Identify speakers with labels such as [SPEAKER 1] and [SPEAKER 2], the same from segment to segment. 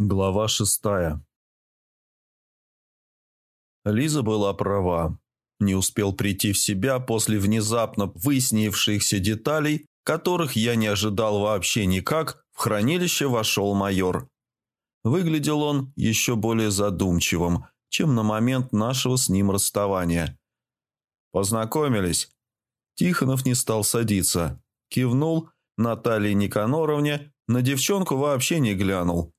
[SPEAKER 1] Глава шестая Лиза была права. Не успел прийти в себя после внезапно выяснившихся деталей, которых я не ожидал вообще никак, в хранилище вошел майор. Выглядел он еще более задумчивым, чем на момент нашего с ним расставания. «Познакомились?» Тихонов не стал садиться. Кивнул Наталье Никаноровне, на девчонку вообще не глянул.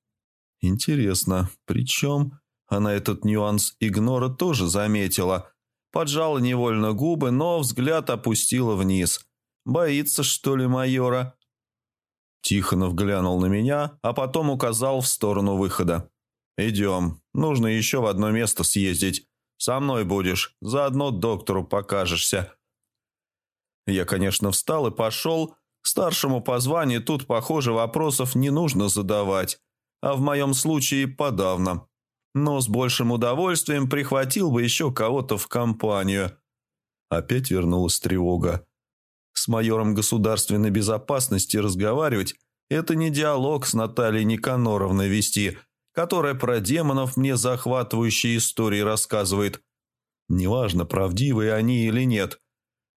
[SPEAKER 1] Интересно, причем она этот нюанс игнора тоже заметила. Поджала невольно губы, но взгляд опустила вниз. Боится, что ли, майора? Тихонов глянул на меня, а потом указал в сторону выхода. «Идем. Нужно еще в одно место съездить. Со мной будешь. Заодно доктору покажешься». Я, конечно, встал и пошел. Старшему по званию тут, похоже, вопросов не нужно задавать а в моем случае подавно. Но с большим удовольствием прихватил бы еще кого-то в компанию. Опять вернулась тревога. С майором государственной безопасности разговаривать – это не диалог с Натальей Никаноровной вести, которая про демонов мне захватывающие истории рассказывает. Неважно, правдивые они или нет.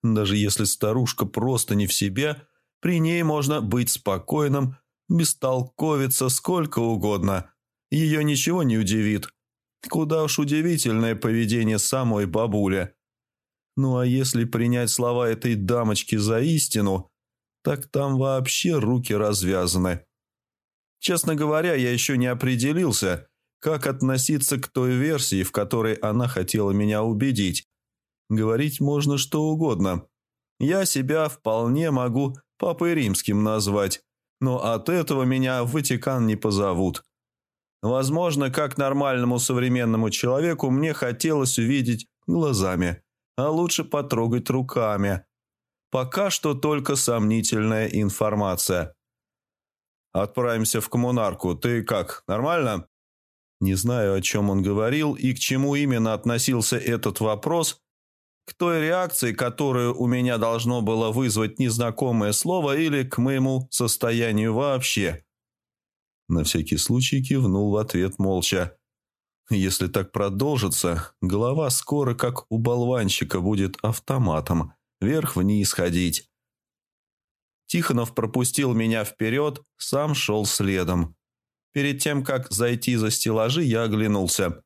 [SPEAKER 1] Даже если старушка просто не в себе, при ней можно быть спокойным бестолковица сколько угодно. Ее ничего не удивит. Куда уж удивительное поведение самой бабули. Ну а если принять слова этой дамочки за истину, так там вообще руки развязаны. Честно говоря, я еще не определился, как относиться к той версии, в которой она хотела меня убедить. Говорить можно что угодно. Я себя вполне могу папой римским назвать но от этого меня в Ватикан не позовут. Возможно, как нормальному современному человеку мне хотелось увидеть глазами, а лучше потрогать руками. Пока что только сомнительная информация. «Отправимся в коммунарку. Ты как, нормально?» Не знаю, о чем он говорил и к чему именно относился этот вопрос, к той реакции, которую у меня должно было вызвать незнакомое слово или к моему состоянию вообще. На всякий случай кивнул в ответ молча. Если так продолжится, голова скоро, как у болванщика, будет автоматом, вверх-вниз ходить. Тихонов пропустил меня вперед, сам шел следом. Перед тем, как зайти за стеллажи, я оглянулся.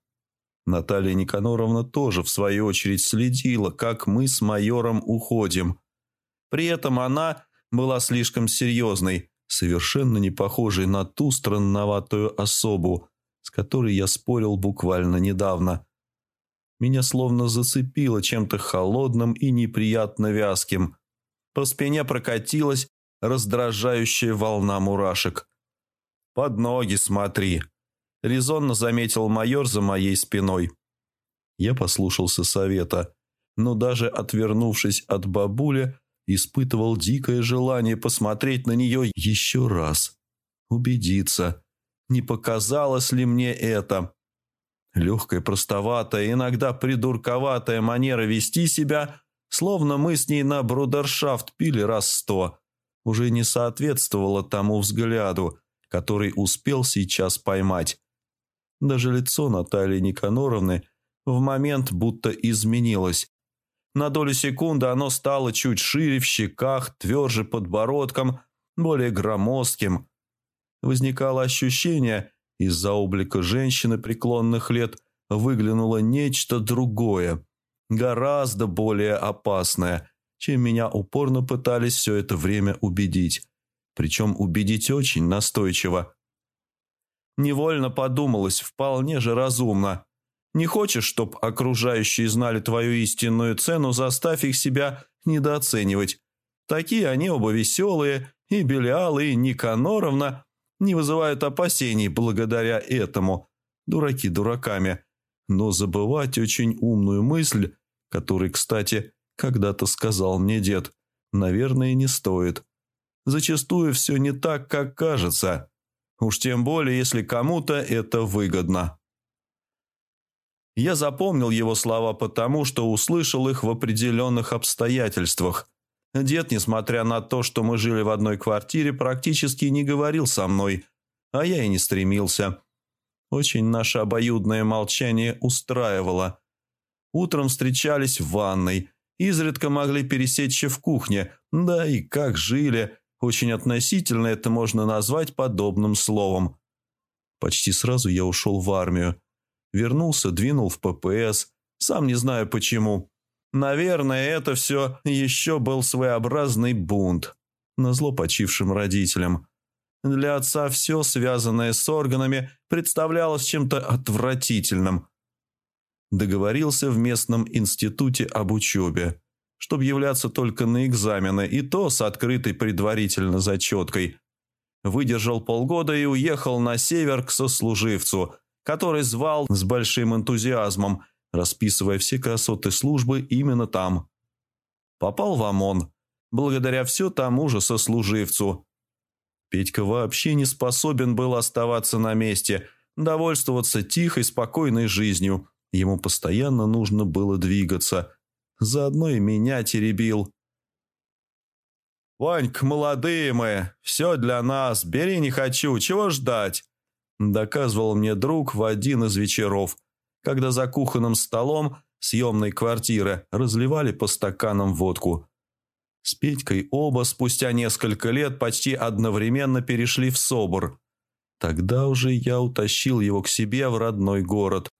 [SPEAKER 1] Наталья Никаноровна тоже, в свою очередь, следила, как мы с майором уходим. При этом она была слишком серьезной, совершенно не похожей на ту странноватую особу, с которой я спорил буквально недавно. Меня словно зацепило чем-то холодным и неприятно вязким. По спине прокатилась раздражающая волна мурашек. «Под ноги смотри», резонно заметил майор за моей спиной. Я послушался совета, но даже отвернувшись от бабули, испытывал дикое желание посмотреть на нее еще раз. Убедиться, не показалось ли мне это. Легкая, простоватая, иногда придурковатая манера вести себя, словно мы с ней на брудершафт пили раз сто, уже не соответствовала тому взгляду, который успел сейчас поймать. Даже лицо Натальи Никаноровны в момент будто изменилось. На долю секунды оно стало чуть шире в щеках, тверже подбородком, более громоздким. Возникало ощущение, из-за облика женщины преклонных лет выглянуло нечто другое, гораздо более опасное, чем меня упорно пытались все это время убедить. Причем убедить очень настойчиво. Невольно подумалось, вполне же разумно. Не хочешь, чтоб окружающие знали твою истинную цену, заставь их себя недооценивать. Такие они оба веселые, и Белиал, и Никаноровна не вызывают опасений благодаря этому. Дураки дураками. Но забывать очень умную мысль, которой, кстати, когда-то сказал мне дед, наверное, не стоит. Зачастую все не так, как кажется. Уж тем более, если кому-то это выгодно. Я запомнил его слова потому, что услышал их в определенных обстоятельствах. Дед, несмотря на то, что мы жили в одной квартире, практически не говорил со мной, а я и не стремился. Очень наше обоюдное молчание устраивало. Утром встречались в ванной, изредка могли пересечься в кухне, да и как жили, очень относительно это можно назвать подобным словом. Почти сразу я ушел в армию. Вернулся, двинул в ППС, сам не знаю почему. Наверное, это все еще был своеобразный бунт. Назло почившим родителям. Для отца все, связанное с органами, представлялось чем-то отвратительным. Договорился в местном институте об учебе, чтобы являться только на экзамены, и то с открытой предварительно зачеткой. Выдержал полгода и уехал на север к сослуживцу, который звал с большим энтузиазмом, расписывая все красоты службы именно там. Попал в ОМОН, благодаря все тому же сослуживцу – Петька вообще не способен был оставаться на месте, довольствоваться тихой, спокойной жизнью. Ему постоянно нужно было двигаться. Заодно и меня теребил. «Ванька, молодые мы, все для нас, бери не хочу, чего ждать?» Доказывал мне друг в один из вечеров, когда за кухонным столом съемной квартиры разливали по стаканам водку. С Петькой оба спустя несколько лет почти одновременно перешли в Собор. Тогда уже я утащил его к себе в родной город.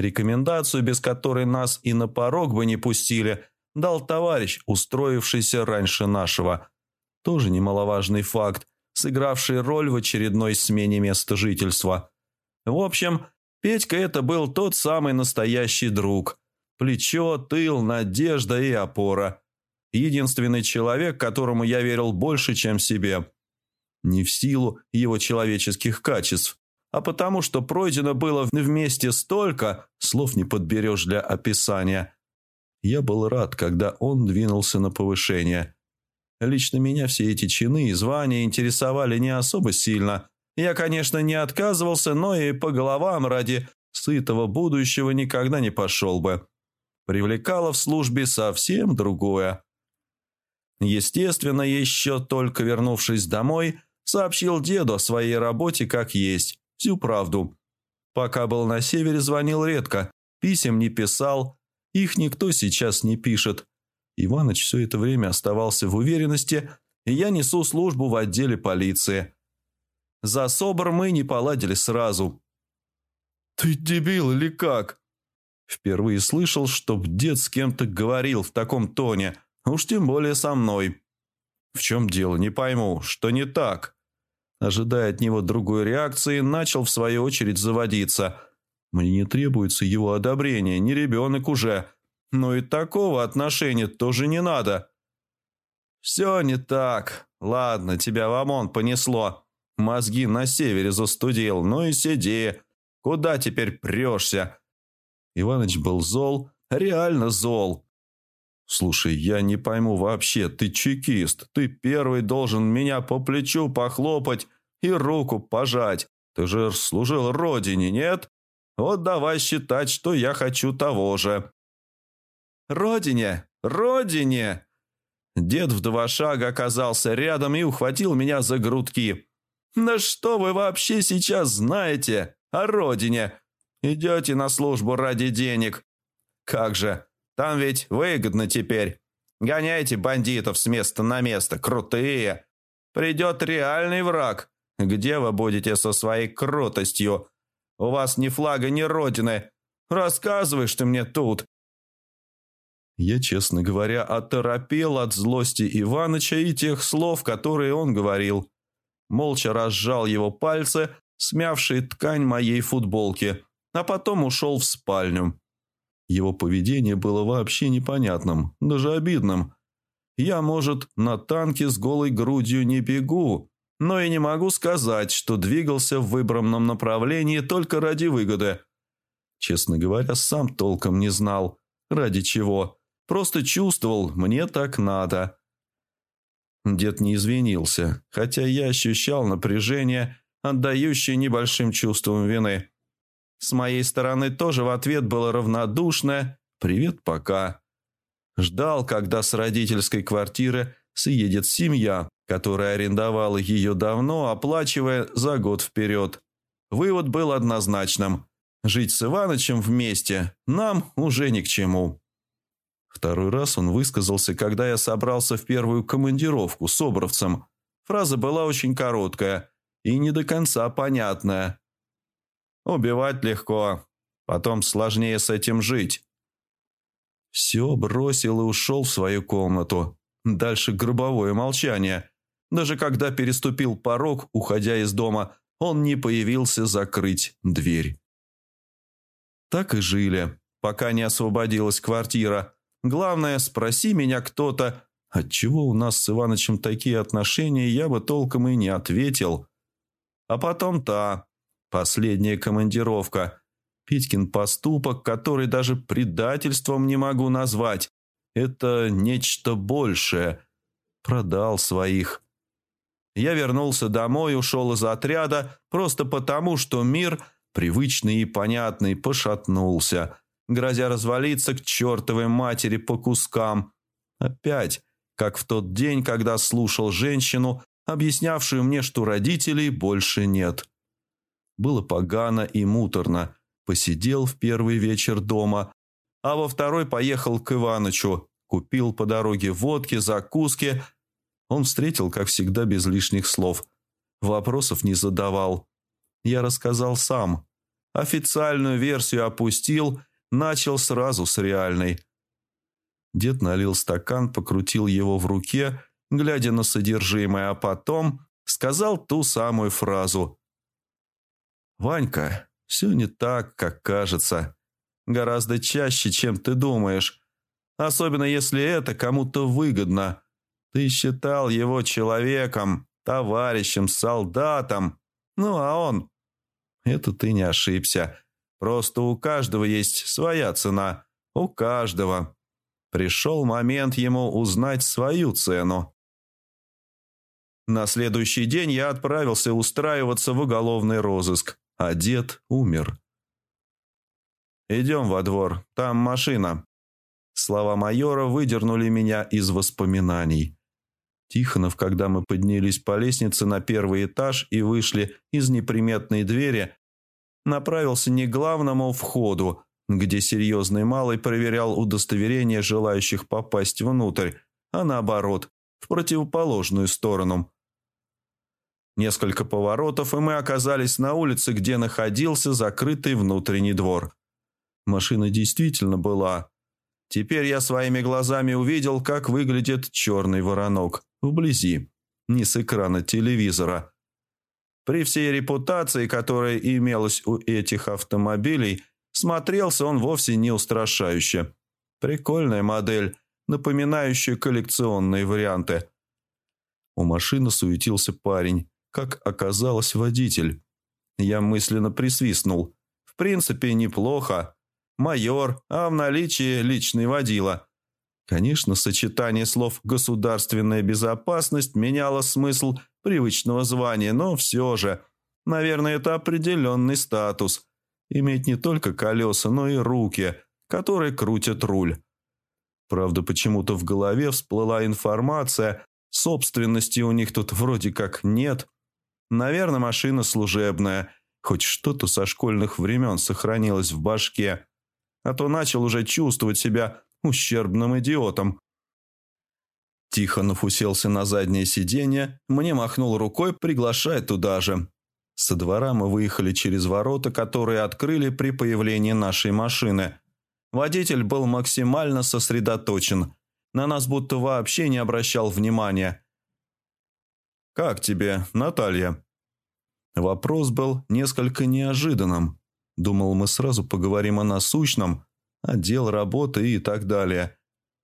[SPEAKER 1] Рекомендацию, без которой нас и на порог бы не пустили, дал товарищ, устроившийся раньше нашего. Тоже немаловажный факт, сыгравший роль в очередной смене места жительства. В общем, Петька это был тот самый настоящий друг. Плечо, тыл, надежда и опора. Единственный человек, которому я верил больше, чем себе. Не в силу его человеческих качеств, а потому что пройдено было вместе столько, слов не подберешь для описания. Я был рад, когда он двинулся на повышение. Лично меня все эти чины и звания интересовали не особо сильно. Я, конечно, не отказывался, но и по головам ради сытого будущего никогда не пошел бы. Привлекало в службе совсем другое. Естественно, еще только вернувшись домой, сообщил деду о своей работе как есть, всю правду. Пока был на севере, звонил редко, писем не писал, их никто сейчас не пишет. Иваныч все это время оставался в уверенности, и я несу службу в отделе полиции. За СОБР мы не поладили сразу. «Ты дебил или как?» Впервые слышал, чтоб дед с кем-то говорил в таком тоне – Уж тем более со мной. В чем дело, не пойму, что не так? Ожидая от него другой реакции, начал в свою очередь заводиться. Мне не требуется его одобрение, не ребенок уже. Но и такого отношения тоже не надо. Все не так. Ладно, тебя в ОМОН понесло. Мозги на севере застудил, ну и сиди. Куда теперь прешься? Иваныч был зол, реально зол. «Слушай, я не пойму вообще, ты чекист, ты первый должен меня по плечу похлопать и руку пожать. Ты же служил родине, нет? Вот давай считать, что я хочу того же». «Родине! Родине!» Дед в два шага оказался рядом и ухватил меня за грудки. «Да что вы вообще сейчас знаете о родине? Идете на службу ради денег. Как же, там ведь выгодно теперь. Гоняйте бандитов с места на место, крутые. Придет реальный враг. Где вы будете со своей крутостью? У вас ни флага, ни родины. Рассказываешь ты мне тут. Я, честно говоря, оторопел от злости Иваныча и тех слов, которые он говорил. Молча разжал его пальцы, смявшие ткань моей футболки, а потом ушел в спальню. Его поведение было вообще непонятным, даже обидным. Я, может, на танке с голой грудью не бегу, но и не могу сказать, что двигался в выбранном направлении только ради выгоды. Честно говоря, сам толком не знал, ради чего. Просто чувствовал, мне так надо. Дед не извинился, хотя я ощущал напряжение, отдающее небольшим чувством вины. С моей стороны тоже в ответ было равнодушное «Привет, пока». Ждал, когда с родительской квартиры съедет семья, которая арендовала ее давно, оплачивая за год вперед. Вывод был однозначным. Жить с Иванычем вместе нам уже ни к чему. Второй раз он высказался, когда я собрался в первую командировку с Обровцем. Фраза была очень короткая и не до конца понятная. «Убивать легко, потом сложнее с этим жить». Все бросил и ушел в свою комнату. Дальше гробовое молчание. Даже когда переступил порог, уходя из дома, он не появился закрыть дверь. Так и жили, пока не освободилась квартира. Главное, спроси меня кто-то, отчего у нас с Иванычем такие отношения, я бы толком и не ответил. А потом та, последняя командировка. Петькин поступок, который даже предательством не могу назвать. Это нечто большее. Продал своих. Я вернулся домой, ушел из отряда, просто потому, что мир, привычный и понятный, пошатнулся, грозя развалиться к чертовой матери по кускам. Опять, как в тот день, когда слушал женщину, объяснявшую мне, что родителей больше нет. Было погано и муторно. Посидел в первый вечер дома, а во второй поехал к Иванычу, купил по дороге водки, закуски – он встретил, как всегда, без лишних слов. Вопросов не задавал. Я рассказал сам. Официальную версию опустил, начал сразу с реальной. Дед налил стакан, покрутил его в руке, глядя на содержимое, а потом сказал ту самую фразу. «Ванька, все не так, как кажется. Гораздо чаще, чем ты думаешь. Особенно если это кому-то выгодно. Ты считал его человеком, товарищем, солдатом. Ну, а он... Это ты не ошибся. Просто у каждого есть своя цена. У каждого. Пришел момент ему узнать свою цену. На следующий день я отправился устраиваться в уголовный розыск, а дед умер. «Идем во двор, там машина». Слова майора выдернули меня из воспоминаний. Тихонов, когда мы поднялись по лестнице на первый этаж и вышли из неприметной двери, направился не к главному входу, где серьезный малый проверял удостоверение желающих попасть внутрь, а наоборот, в противоположную сторону. Несколько поворотов, и мы оказались на улице, где находился закрытый внутренний двор. Машина действительно была. Теперь я своими глазами увидел, как выглядит черный воронок вблизи, не с экрана телевизора. При всей репутации, которая имелась у этих автомобилей, смотрелся он вовсе не устрашающе. Прикольная модель, напоминающая коллекционные варианты. У машины суетился парень, как оказалось водитель. Я мысленно присвистнул. В принципе, неплохо. Майор, а в наличии личный водила. Конечно, сочетание слов «государственная безопасность» меняло смысл привычного звания, но все же, наверное, это определенный статус. Иметь не только колеса, но и руки, которые крутят руль. Правда, почему-то в голове всплыла информация, собственности у них тут вроде как нет. Наверное, машина служебная, хоть что-то со школьных времен сохранилось в башке. А то начал уже чувствовать себя ущербным идиотом. Тихонов уселся на заднее сиденье, мне махнул рукой, приглашая туда же. Со двора мы выехали через ворота, которые открыли при появлении нашей машины. Водитель был максимально сосредоточен. На нас будто вообще не обращал внимания. «Как тебе, Наталья?» Вопрос был несколько неожиданным. Думал, мы сразу поговорим о насущном, отдел работы и так далее.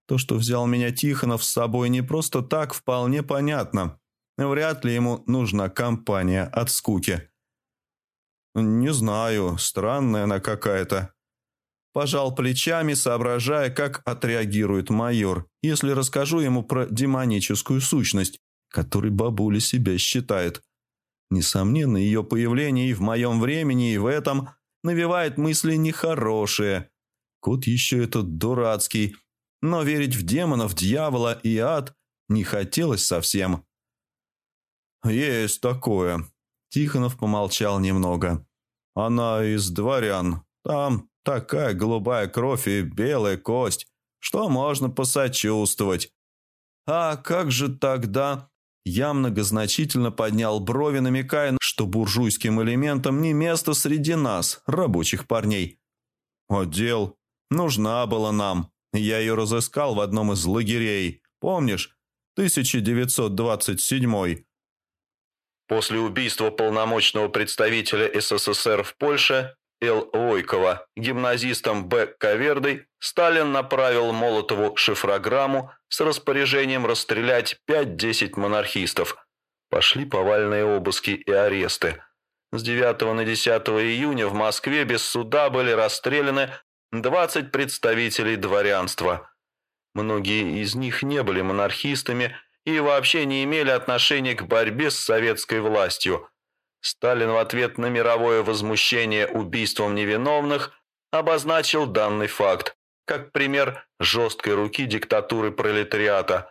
[SPEAKER 1] То, что взял меня Тихонов с собой не просто так, вполне понятно. Вряд ли ему нужна компания от скуки. «Не знаю, странная она какая-то». Пожал плечами, соображая, как отреагирует майор, если расскажу ему про демоническую сущность, которой бабуля себя считает. Несомненно, ее появление и в моем времени, и в этом навевает мысли нехорошие – Кот еще этот дурацкий. Но верить в демонов, дьявола и ад не хотелось совсем. «Есть такое». Тихонов помолчал немного. Она из дворян. Там такая голубая кровь и белая кость, что можно посочувствовать. А как же тогда... Я многозначительно поднял брови, намекая, что буржуйским элементам не место среди нас, рабочих парней. Отдел. Нужна была нам. Я ее разыскал в одном из лагерей. Помнишь? 1927. После убийства полномочного представителя СССР в Польше Л. Войкова гимназистом Б. Кавердой Сталин направил Молотову шифрограмму с распоряжением расстрелять 5-10 монархистов. Пошли повальные обыски и аресты. С 9 на 10 июня в Москве без суда были расстреляны 20 представителей дворянства. Многие из них не были монархистами и вообще не имели отношения к борьбе с советской властью. Сталин в ответ на мировое возмущение убийством невиновных обозначил данный факт как пример жесткой руки диктатуры пролетариата.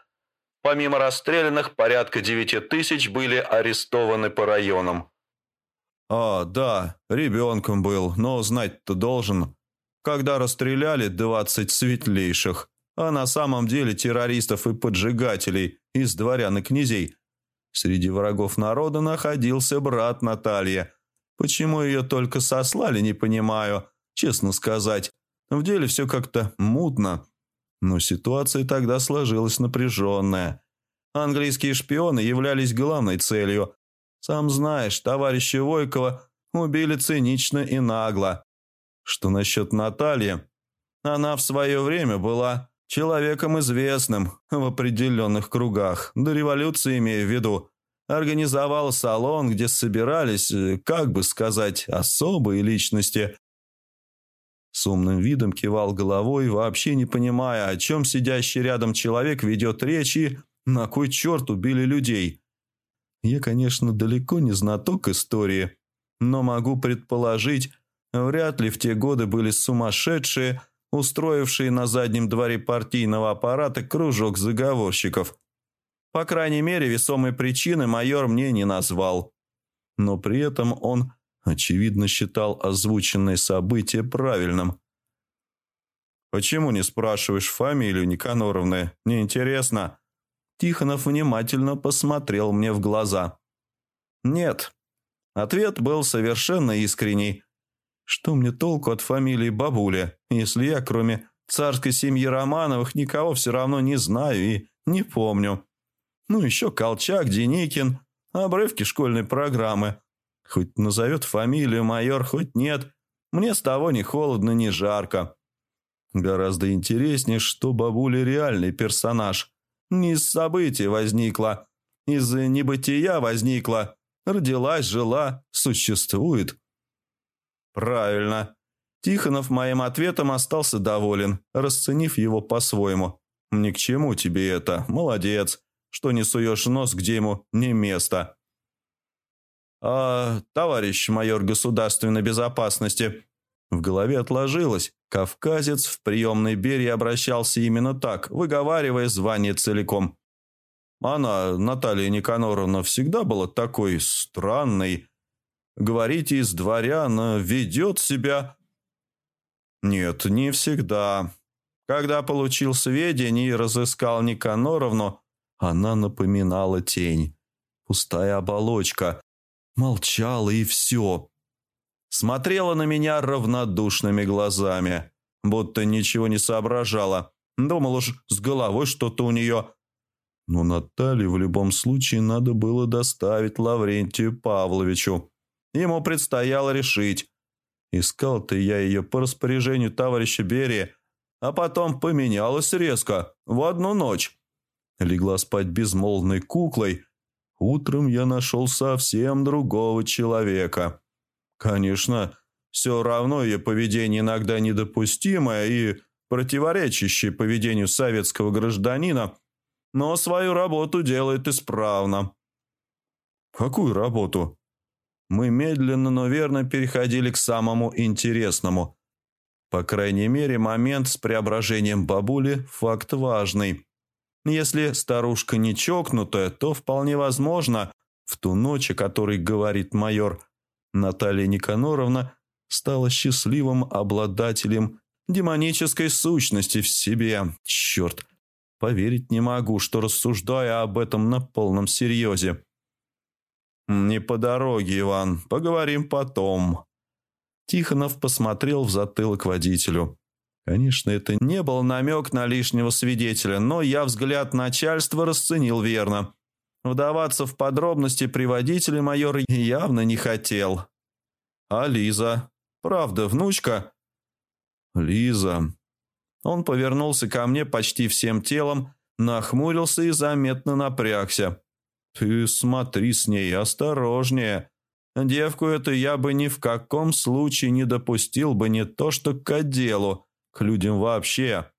[SPEAKER 1] Помимо расстрелянных, порядка 9 тысяч были арестованы по районам. «А, да, ребенком был, но знать-то должен. Когда расстреляли 20 светлейших, а на самом деле террористов и поджигателей из дворян и князей. Среди врагов народа находился брат Наталья. Почему ее только сослали, не понимаю, честно сказать. В деле все как-то мутно. Но ситуация тогда сложилась напряженная. Английские шпионы являлись главной целью. Сам знаешь, товарища Войкова убили цинично и нагло. Что насчет Натальи? Она в свое время была человеком известным в определенных кругах, до революции имею в виду, организовал салон, где собирались, э, как бы сказать, особые личности. С умным видом кивал головой, вообще не понимая, о чем сидящий рядом человек ведет речь и на кой черт убили людей. Я, конечно, далеко не знаток истории, но могу предположить, вряд ли в те годы были сумасшедшие, устроившие на заднем дворе партийного аппарата кружок заговорщиков. По крайней мере, весомой причины майор мне не назвал. Но при этом он, очевидно, считал озвученное событие правильным. «Почему не спрашиваешь фамилию Никаноровны? Неинтересно?» Тихонов внимательно посмотрел мне в глаза. «Нет». Ответ был совершенно искренний. Что мне толку от фамилии бабуля, если я, кроме царской семьи Романовых, никого все равно не знаю и не помню? Ну, еще Колчак, Деникин, обрывки школьной программы. Хоть назовет фамилию майор, хоть нет. Мне с того ни холодно, ни жарко. Гораздо интереснее, что бабуля реальный персонаж. Не из событий возникла, из небытия возникла. Родилась, жила, существует. «Правильно». Тихонов моим ответом остался доволен, расценив его по-своему. «Ни к чему тебе это. Молодец, что не суешь нос, где ему не место». «А, товарищ майор государственной безопасности...» В голове отложилось. Кавказец в приемной Берии обращался именно так, выговаривая звание целиком. Она, Наталья Никаноровна, всегда была такой странной, Говорите, из дворян ведет себя...» «Нет, не всегда. Когда получил сведения и разыскал Никаноровну, она напоминала тень. Пустая оболочка. Молчала и все. Смотрела на меня равнодушными глазами, будто ничего не соображала. Думал уж с головой что-то у нее. Но Наталье в любом случае надо было доставить Лаврентию Павловичу. Ему предстояло решить, искал-то я ее по распоряжению товарища Берии, а потом поменялась резко, в одну ночь. Легла спать безмолвной куклой. Утром я нашел совсем другого человека. Конечно, все равно ее поведение иногда недопустимое и противоречащее поведению советского гражданина, но свою работу делает исправно. Какую работу? Мы медленно, но верно переходили к самому интересному. По крайней мере, момент с преображением бабули – факт важный. Если старушка не чокнутая, то вполне возможно, в ту ночь, о которой говорит майор, Наталья Никаноровна стала счастливым обладателем демонической сущности в себе. Черт, поверить не могу, что рассуждая об этом на полном серьезе. «Не по дороге, Иван, поговорим потом». Тихонов посмотрел в затылок водителю. Конечно, это не был намек на лишнего свидетеля, но я взгляд начальства расценил верно. Вдаваться в подробности при водителе майор явно не хотел. «А Лиза? Правда, внучка?» «Лиза». Он повернулся ко мне почти всем телом, нахмурился и заметно напрягся. «Ты смотри с ней осторожнее. Девку эту я бы ни в каком случае не допустил бы не то что к делу, к людям вообще».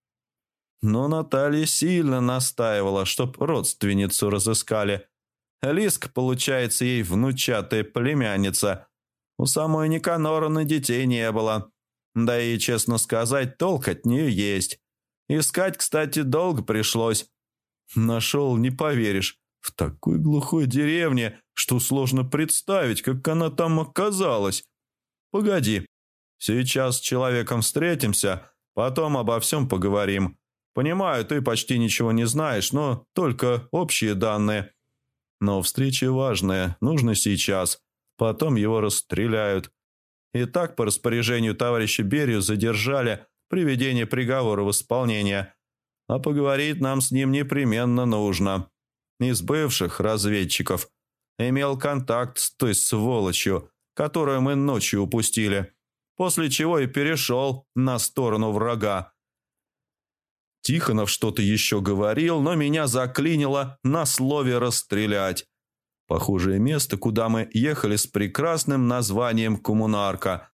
[SPEAKER 1] Но Наталья сильно настаивала, чтоб родственницу разыскали. Лиск, получается, ей внучатая племянница. У самой Никаноровны детей не было. Да и, честно сказать, толк от нее есть. Искать, кстати, долго пришлось. Нашел, не поверишь, в такой глухой деревне, что сложно представить, как она там оказалась. Погоди, сейчас с человеком встретимся, потом обо всем поговорим. Понимаю, ты почти ничего не знаешь, но только общие данные. Но встреча важная, нужно сейчас. Потом его расстреляют. И так по распоряжению товарища Берию задержали приведение приговора в исполнение. А поговорить нам с ним непременно нужно. Из бывших разведчиков имел контакт с той сволочью, которую мы ночью упустили, после чего и перешел на сторону врага. Тихонов что-то еще говорил, но меня заклинило на слове «расстрелять». Похожее место, куда мы ехали с прекрасным названием «Коммунарка».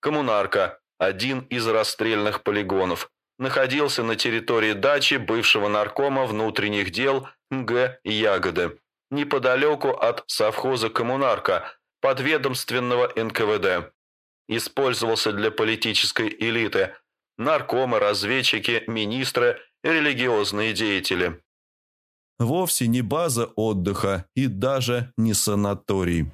[SPEAKER 1] Коммунарка – один из расстрельных полигонов. Находился на территории дачи бывшего наркома внутренних дел Г. Ягоды, неподалеку от совхоза «Коммунарка», подведомственного НКВД. Использовался для политической элиты – наркомы, разведчики, министры, религиозные деятели вовсе не база отдыха и даже не санаторий.